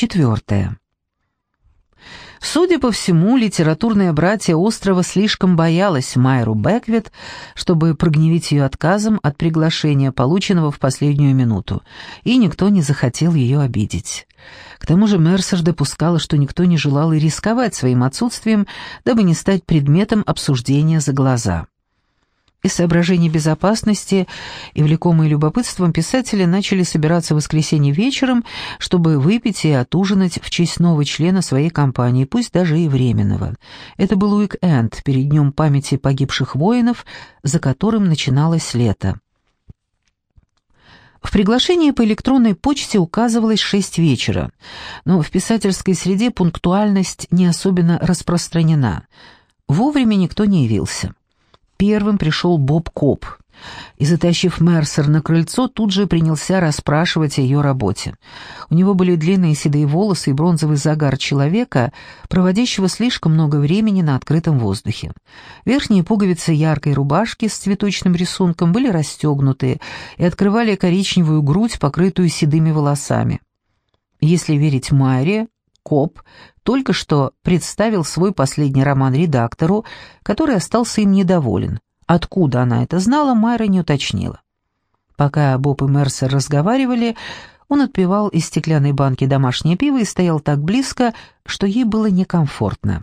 Четвертое. Судя по всему, литературное братья острова слишком боялась Майру Беквит, чтобы прогневить ее отказом от приглашения, полученного в последнюю минуту, и никто не захотел ее обидеть. К тому же Мерсер допускала, что никто не желал и рисковать своим отсутствием, дабы не стать предметом обсуждения за глаза. Из соображений безопасности и влекомые любопытством писатели начали собираться в воскресенье вечером, чтобы выпить и отужинать в честь нового члена своей компании, пусть даже и временного. Это был уик-энд перед днем памяти погибших воинов, за которым начиналось лето. В приглашении по электронной почте указывалось шесть вечера, но в писательской среде пунктуальность не особенно распространена. Вовремя никто не явился. Первым пришел Боб Коп и, затащив Мерсер на крыльцо, тут же принялся расспрашивать о ее работе. У него были длинные седые волосы и бронзовый загар человека, проводящего слишком много времени на открытом воздухе. Верхние пуговицы яркой рубашки с цветочным рисунком были расстегнуты и открывали коричневую грудь, покрытую седыми волосами. Если верить Майре, Коп только что представил свой последний роман редактору, который остался им недоволен. Откуда она это знала, Майра не уточнила. Пока Боб и Мерсер разговаривали, он отпивал из стеклянной банки домашнее пиво и стоял так близко, что ей было некомфортно.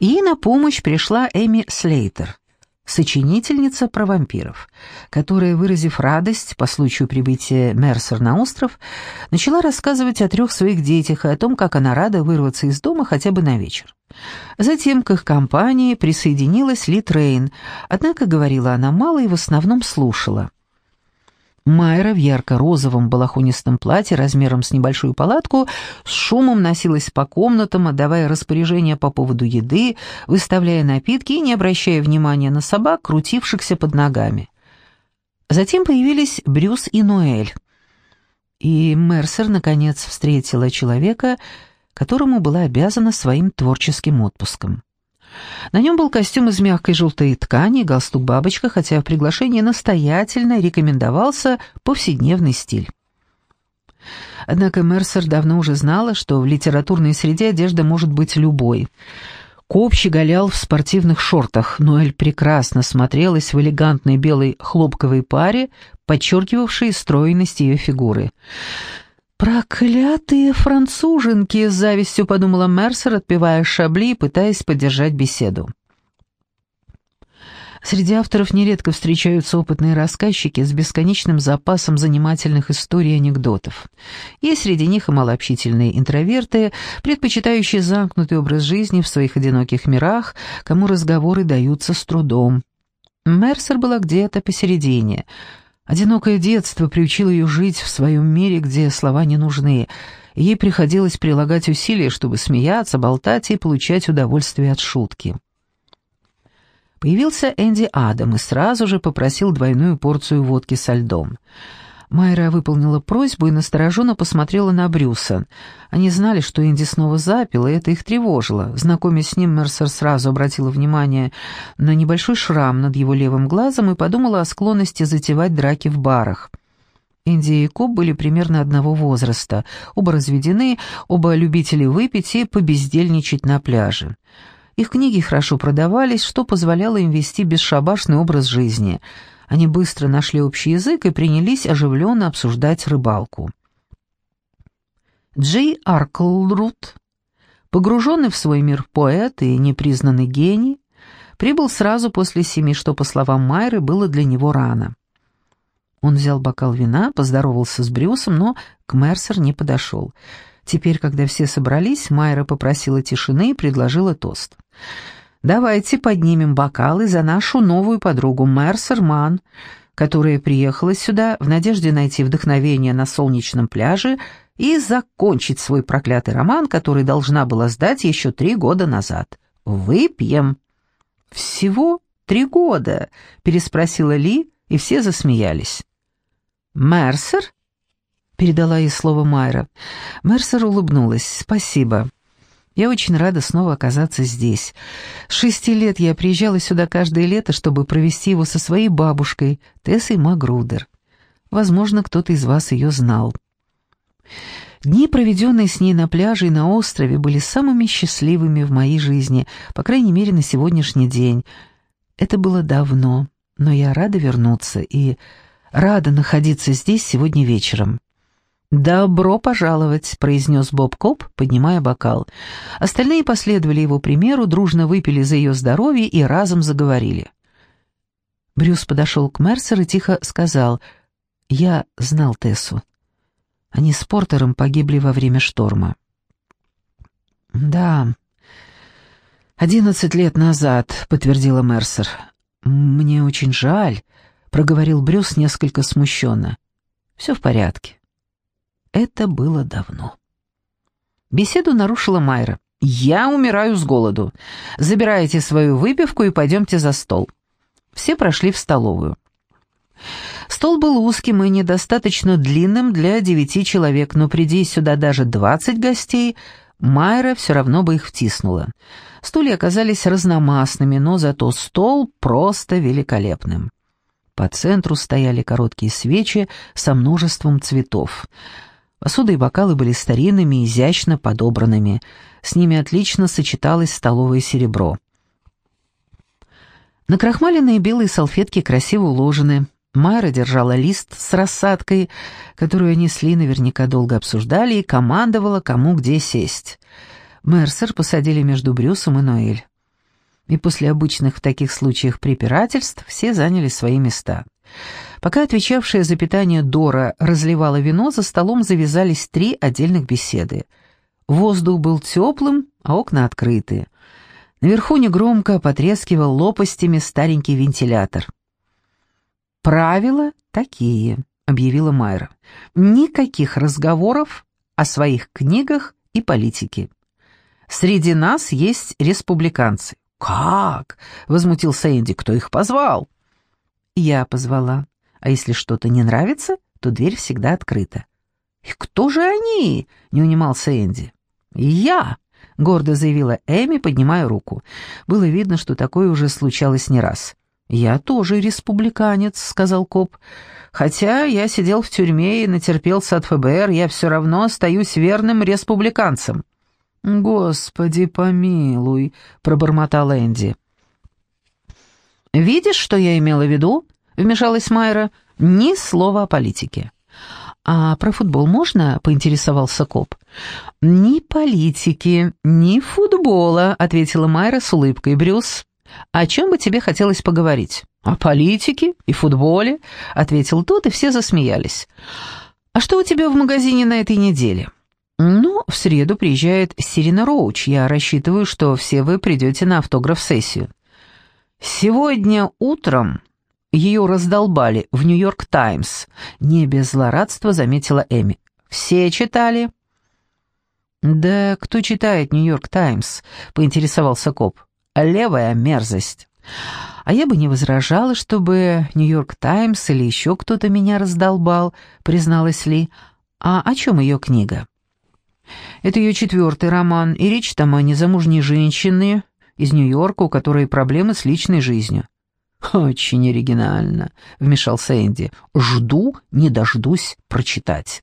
Ей на помощь пришла Эми Слейтер сочинительница про вампиров, которая, выразив радость по случаю прибытия Мерсер на остров, начала рассказывать о трех своих детях и о том, как она рада вырваться из дома хотя бы на вечер. Затем к их компании присоединилась Ли Трейн, однако говорила она мало и в основном слушала. Майра в ярко-розовом балахонистом платье размером с небольшую палатку с шумом носилась по комнатам, отдавая распоряжения по поводу еды, выставляя напитки и не обращая внимания на собак, крутившихся под ногами. Затем появились Брюс и Ноэль. И Мерсер, наконец, встретила человека, которому была обязана своим творческим отпуском. На нем был костюм из мягкой желтой ткани галстук-бабочка, хотя в приглашении настоятельно рекомендовался повседневный стиль. Однако Мерсер давно уже знала, что в литературной среде одежда может быть любой. Коп щеголял в спортивных шортах, Ноэль прекрасно смотрелась в элегантной белой хлопковой паре, подчеркивавшей стройность ее фигуры. «Проклятые француженки!» — с завистью подумала Мерсер, отпивая шабли и пытаясь поддержать беседу. Среди авторов нередко встречаются опытные рассказчики с бесконечным запасом занимательных историй и анекдотов. Есть среди них и малообщительные интроверты, предпочитающие замкнутый образ жизни в своих одиноких мирах, кому разговоры даются с трудом. Мерсер была где-то посередине — Одинокое детство приучило ее жить в своем мире, где слова не нужны, ей приходилось прилагать усилия, чтобы смеяться, болтать и получать удовольствие от шутки. Появился Энди Адам и сразу же попросил двойную порцию водки со льдом — Майра выполнила просьбу и настороженно посмотрела на Брюса. Они знали, что Энди снова запил, и это их тревожило. Знакомясь с ним, Мерсер сразу обратила внимание на небольшой шрам над его левым глазом и подумала о склонности затевать драки в барах. Энди и Коб были примерно одного возраста, оба разведены, оба любители выпить и побездельничать на пляже. Их книги хорошо продавались, что позволяло им вести бесшабашный образ жизни — они быстро нашли общий язык и принялись оживленно обсуждать рыбалку. Джей Арклрут, погруженный в свой мир поэт и непризнанный гений, прибыл сразу после семи, что, по словам Майры, было для него рано. Он взял бокал вина, поздоровался с Брюсом, но к Мерсер не подошел. Теперь, когда все собрались, Майра попросила тишины и предложила тост. Давайте поднимем бокалы за нашу новую подругу Мерсер Ман, которая приехала сюда в надежде найти вдохновение на солнечном пляже и закончить свой проклятый роман, который должна была сдать еще три года назад. Выпьем. Всего три года, переспросила Ли, и все засмеялись. Мерсер? передала ей слово Майра. Мерсер улыбнулась. Спасибо. Я очень рада снова оказаться здесь. С шести лет я приезжала сюда каждое лето, чтобы провести его со своей бабушкой, Тессой Магрудер. Возможно, кто-то из вас ее знал. Дни, проведенные с ней на пляже и на острове, были самыми счастливыми в моей жизни, по крайней мере, на сегодняшний день. Это было давно, но я рада вернуться и рада находиться здесь сегодня вечером. «Добро пожаловать», — произнес Боб Коп, поднимая бокал. Остальные последовали его примеру, дружно выпили за ее здоровье и разом заговорили. Брюс подошел к Мерсер и тихо сказал, «Я знал Тессу. Они с Портером погибли во время шторма». «Да, одиннадцать лет назад», — подтвердила Мерсер. «Мне очень жаль», — проговорил Брюс несколько смущенно. «Все в порядке». Это было давно. Беседу нарушила Майра. «Я умираю с голоду. Забирайте свою выпивку и пойдемте за стол». Все прошли в столовую. Стол был узким и недостаточно длинным для девяти человек, но приди сюда даже двадцать гостей, Майра все равно бы их втиснула. Стулья оказались разномастными, но зато стол просто великолепным. По центру стояли короткие свечи со множеством цветов. Посуда и бокалы были старинными и изящно подобранными. С ними отлично сочеталось столовое серебро. Накрахмаленные белые салфетки красиво уложены. Майра держала лист с рассадкой, которую они несли, наверняка долго обсуждали, и командовала, кому где сесть. Мерсер посадили между Брюсом и Ноэль. И после обычных в таких случаях препирательств все заняли свои места. Пока отвечавшая за питание Дора разливала вино, за столом завязались три отдельных беседы. Воздух был теплым, а окна открыты. Наверху негромко потрескивал лопастями старенький вентилятор. «Правила такие», — объявила Майра. «Никаких разговоров о своих книгах и политике. Среди нас есть республиканцы». «Как?» — возмутился Энди. «Кто их позвал?» «Я позвала. А если что-то не нравится, то дверь всегда открыта». «И кто же они?» — не унимался Энди. «Я!» — гордо заявила Эми, поднимая руку. Было видно, что такое уже случалось не раз. «Я тоже республиканец», — сказал коп. «Хотя я сидел в тюрьме и натерпелся от ФБР, я все равно остаюсь верным республиканцем». «Господи помилуй», — пробормотал Энди. «Видишь, что я имела в виду?» — вмешалась Майра. «Ни слова о политике». «А про футбол можно?» — поинтересовался коп. «Ни политики, ни футбола», — ответила Майра с улыбкой. «Брюс, о чем бы тебе хотелось поговорить?» «О политике и футболе», — ответил тот, и все засмеялись. «А что у тебя в магазине на этой неделе?» «Ну, в среду приезжает Сирина Роуч. Я рассчитываю, что все вы придете на автограф-сессию». Сегодня утром ее раздолбали в «Нью-Йорк Таймс». Не без злорадства заметила Эми. «Все читали?» «Да кто читает «Нью-Йорк Таймс»?» — поинтересовался коп. «Левая мерзость». «А я бы не возражала, чтобы «Нью-Йорк Таймс» или еще кто-то меня раздолбал», — призналась Ли. «А о чем ее книга?» «Это ее четвертый роман, и речь там о незамужней женщине, из Нью-Йорка, у которой проблемы с личной жизнью». «Очень оригинально», — вмешался Энди. «Жду, не дождусь прочитать».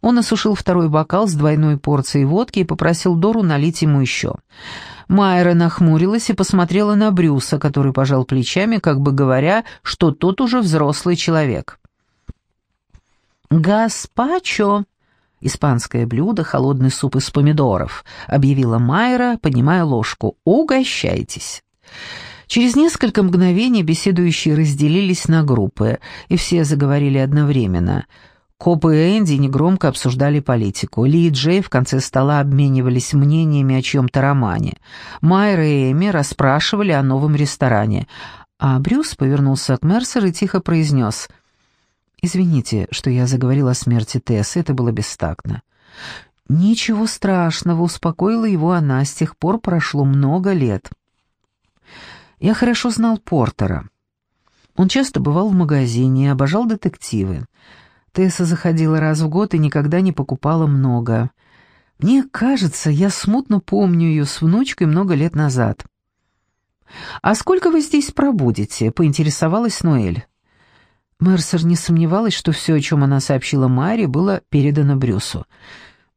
Он осушил второй бокал с двойной порцией водки и попросил Дору налить ему еще. Майра нахмурилась и посмотрела на Брюса, который пожал плечами, как бы говоря, что тот уже взрослый человек. «Гаспачо!» «Испанское блюдо, холодный суп из помидоров», — объявила Майра, поднимая ложку. «Угощайтесь». Через несколько мгновений беседующие разделились на группы, и все заговорили одновременно. Копы и Энди негромко обсуждали политику. Ли и Джей в конце стола обменивались мнениями о чьем-то романе. Майра и Эми расспрашивали о новом ресторане. А Брюс повернулся к Мерсер и тихо произнес — «Извините, что я заговорил о смерти Тессы, это было бестактно». «Ничего страшного», — успокоила его она, с тех пор прошло много лет. Я хорошо знал Портера. Он часто бывал в магазине, обожал детективы. Тесса заходила раз в год и никогда не покупала много. Мне кажется, я смутно помню ее с внучкой много лет назад. «А сколько вы здесь пробудете?» — поинтересовалась Ноэль. Мерсер не сомневалась, что все, о чем она сообщила Майре, было передано Брюсу.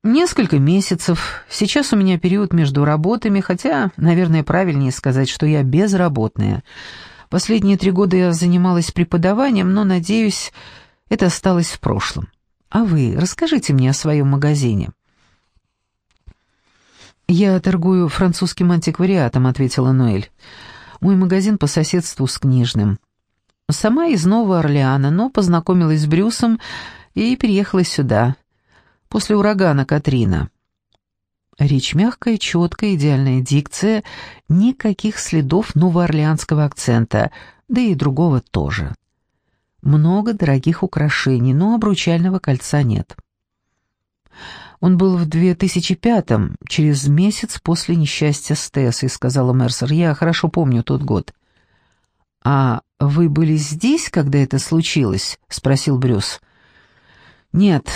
«Несколько месяцев. Сейчас у меня период между работами, хотя, наверное, правильнее сказать, что я безработная. Последние три года я занималась преподаванием, но, надеюсь, это осталось в прошлом. А вы расскажите мне о своем магазине». «Я торгую французским антиквариатом», — ответила Ноэль. «Мой магазин по соседству с книжным. Сама из Нового Орлеана, но познакомилась с Брюсом и переехала сюда, после урагана Катрина». Речь мягкая, четкая, идеальная дикция, никаких следов новоорлеанского акцента, да и другого тоже. Много дорогих украшений, но обручального кольца нет. Он был в 2005-м, через месяц после несчастья с Тессой, сказала Мерсер. Я хорошо помню тот год. «А вы были здесь, когда это случилось?» — спросил Брюс. «Нет,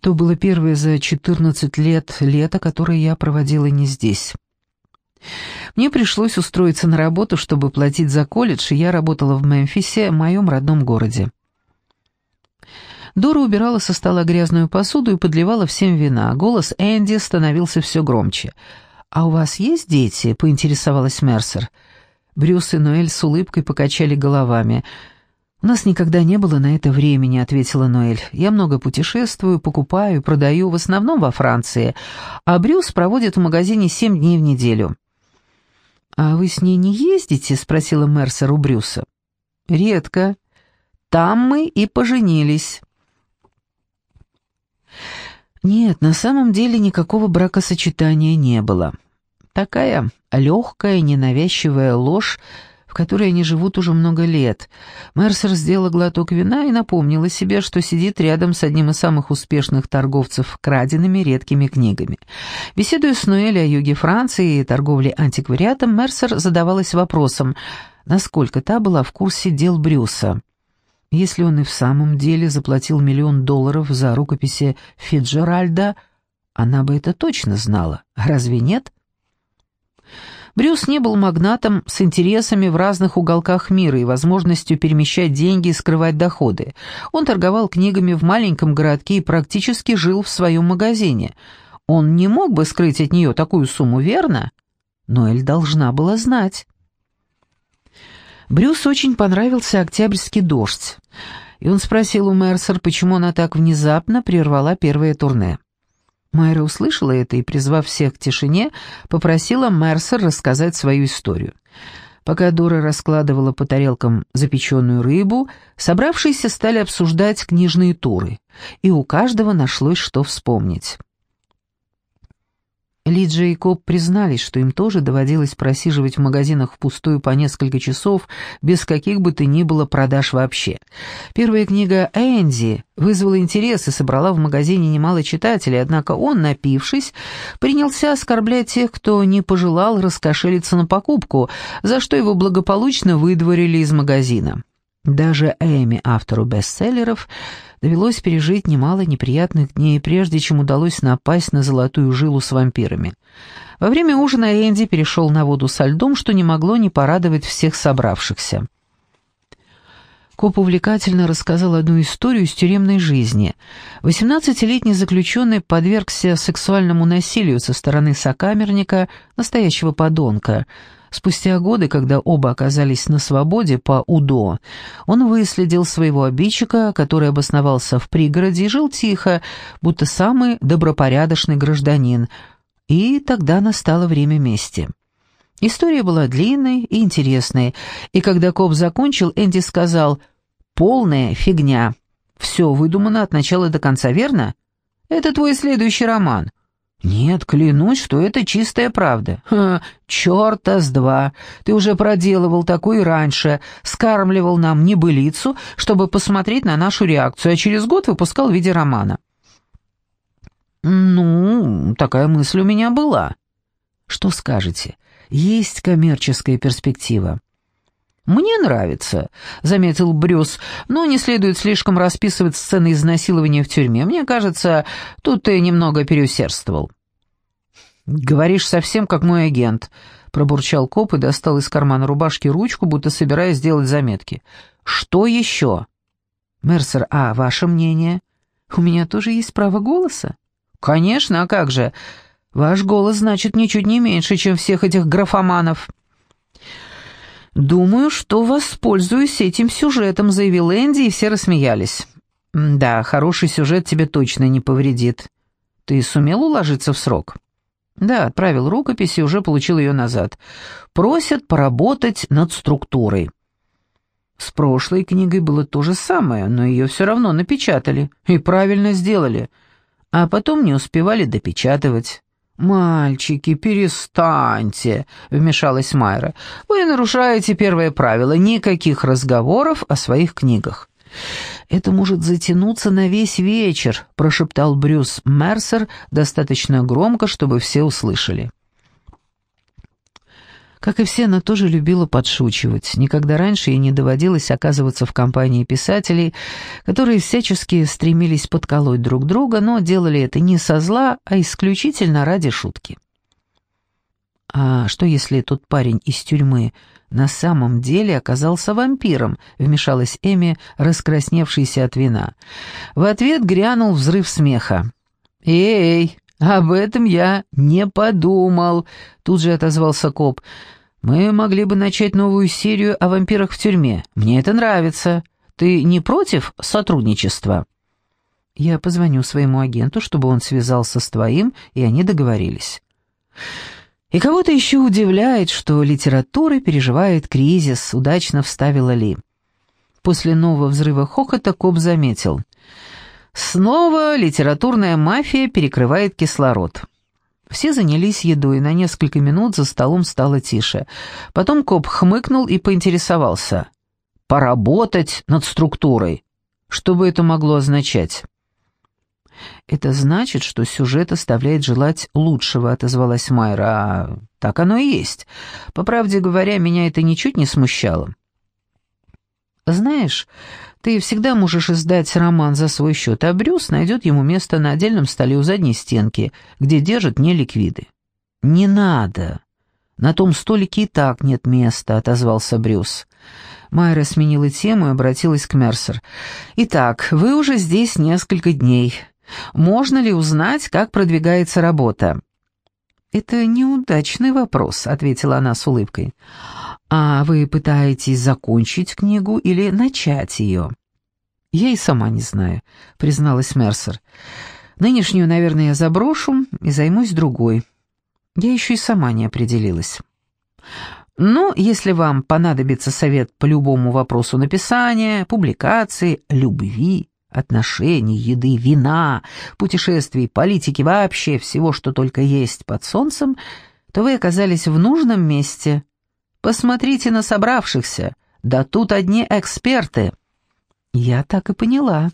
то было первое за 14 лет лето, которое я проводила не здесь. Мне пришлось устроиться на работу, чтобы платить за колледж, и я работала в Мемфисе, моем родном городе. Дора убирала со стола грязную посуду и подливала всем вина. Голос Энди становился все громче. «А у вас есть дети?» — поинтересовалась Мерсер. Брюс и Ноэль с улыбкой покачали головами. «У нас никогда не было на это времени», — ответила Ноэль. «Я много путешествую, покупаю, продаю, в основном во Франции, а Брюс проводит в магазине семь дней в неделю». «А вы с ней не ездите?» — спросила Мерсер у Брюса. «Редко. Там мы и поженились». Нет, на самом деле никакого бракосочетания не было. Такая легкая, ненавязчивая ложь, в которой они живут уже много лет. Мерсер сделала глоток вина и напомнила себе, что сидит рядом с одним из самых успешных торговцев краденными редкими книгами. Беседуя с Ноэль о юге Франции и торговле антиквариатом, Мерсер задавалась вопросом, насколько та была в курсе дел Брюса. Если он и в самом деле заплатил миллион долларов за рукописи Фиджеральда, она бы это точно знала. Разве нет? Брюс не был магнатом с интересами в разных уголках мира и возможностью перемещать деньги и скрывать доходы. Он торговал книгами в маленьком городке и практически жил в своем магазине. Он не мог бы скрыть от нее такую сумму, верно? Но Эль должна была знать. Брюс очень понравился «Октябрьский дождь», и он спросил у Мерсер, почему она так внезапно прервала первое турне. Майра услышала это и, призвав всех к тишине, попросила Мерсер рассказать свою историю. Пока Дора раскладывала по тарелкам запеченную рыбу, собравшиеся стали обсуждать книжные туры, и у каждого нашлось что вспомнить. Лиджа и Коб признались, что им тоже доводилось просиживать в магазинах впустую по несколько часов, без каких бы то ни было продаж вообще. Первая книга Энди вызвала интерес и собрала в магазине немало читателей, однако он, напившись, принялся оскорблять тех, кто не пожелал раскошелиться на покупку, за что его благополучно выдворили из магазина. Даже Эми, автору бестселлеров, довелось пережить немало неприятных дней, прежде чем удалось напасть на золотую жилу с вампирами. Во время ужина Энди перешел на воду со льдом, что не могло не порадовать всех собравшихся. Коп увлекательно рассказал одну историю из тюремной жизни. 18-летний заключенный подвергся сексуальному насилию со стороны сокамерника, настоящего подонка – Спустя годы, когда оба оказались на свободе по УДО, он выследил своего обидчика, который обосновался в пригороде и жил тихо, будто самый добропорядочный гражданин, и тогда настало время мести. История была длинной и интересной, и когда коп закончил, Энди сказал «Полная фигня. Все выдумано от начала до конца, верно? Это твой следующий роман. «Нет, клянусь, что это чистая правда». «Ха, черта с два! Ты уже проделывал такое раньше, скармливал нам небылицу, чтобы посмотреть на нашу реакцию, а через год выпускал в виде романа». «Ну, такая мысль у меня была». «Что скажете? Есть коммерческая перспектива». «Мне нравится», — заметил Брюс, «но не следует слишком расписывать сцены изнасилования в тюрьме. Мне кажется, тут ты немного переусердствовал». «Говоришь совсем как мой агент», — пробурчал коп и достал из кармана рубашки ручку, будто собираясь сделать заметки. «Что еще?» Мерсер, а ваше мнение? У меня тоже есть право голоса. Конечно, а как же? Ваш голос значит ничуть не меньше, чем всех этих графоманов. «Думаю, что воспользуюсь этим сюжетом», — заявил Энди, и все рассмеялись. «Да, хороший сюжет тебе точно не повредит. Ты сумел уложиться в срок?» «Да, отправил рукопись и уже получил ее назад. Просят поработать над структурой». С прошлой книгой было то же самое, но ее все равно напечатали. И правильно сделали. А потом не успевали допечатывать. «Мальчики, перестаньте», — вмешалась Майра. «Вы нарушаете первое правило — никаких разговоров о своих книгах». «Это может затянуться на весь вечер», — прошептал Брюс Мерсер достаточно громко, чтобы все услышали. Как и все, она тоже любила подшучивать. Никогда раньше ей не доводилось оказываться в компании писателей, которые всячески стремились подколоть друг друга, но делали это не со зла, а исключительно ради шутки. «А что, если тот парень из тюрьмы на самом деле оказался вампиром?» — вмешалась Эми, раскрасневшаяся от вина. В ответ грянул взрыв смеха. «Эй, об этом я не подумал», — тут же отозвался коп. Мы могли бы начать новую серию о вампирах в тюрьме. Мне это нравится. Ты не против сотрудничества?» «Я позвоню своему агенту, чтобы он связался с твоим, и они договорились». «И кого-то еще удивляет, что литература переживает кризис», — удачно вставила Ли. После нового взрыва хохота Коб заметил. «Снова литературная мафия перекрывает кислород». Все занялись едой, на несколько минут за столом стало тише. Потом коп хмыкнул и поинтересовался. «Поработать над структурой. Что бы это могло означать?» «Это значит, что сюжет оставляет желать лучшего», — отозвалась Майра. «А так оно и есть. По правде говоря, меня это ничуть не смущало». «Знаешь, ты всегда можешь издать роман за свой счет, а Брюс найдет ему место на отдельном столе у задней стенки, где держат неликвиды». «Не надо. На том столике и так нет места», — отозвался Брюс. Майра сменила тему и обратилась к Мерсер. «Итак, вы уже здесь несколько дней. Можно ли узнать, как продвигается работа?» «Это неудачный вопрос», — ответила она с улыбкой. «А вы пытаетесь закончить книгу или начать ее?» «Я и сама не знаю», — призналась Мерсер. «Нынешнюю, наверное, я заброшу и займусь другой. Я еще и сама не определилась». «Ну, если вам понадобится совет по любому вопросу написания, публикации, любви, отношений, еды, вина, путешествий, политики, вообще всего, что только есть под солнцем, то вы оказались в нужном месте». Посмотрите на собравшихся, да тут одни эксперты». «Я так и поняла»,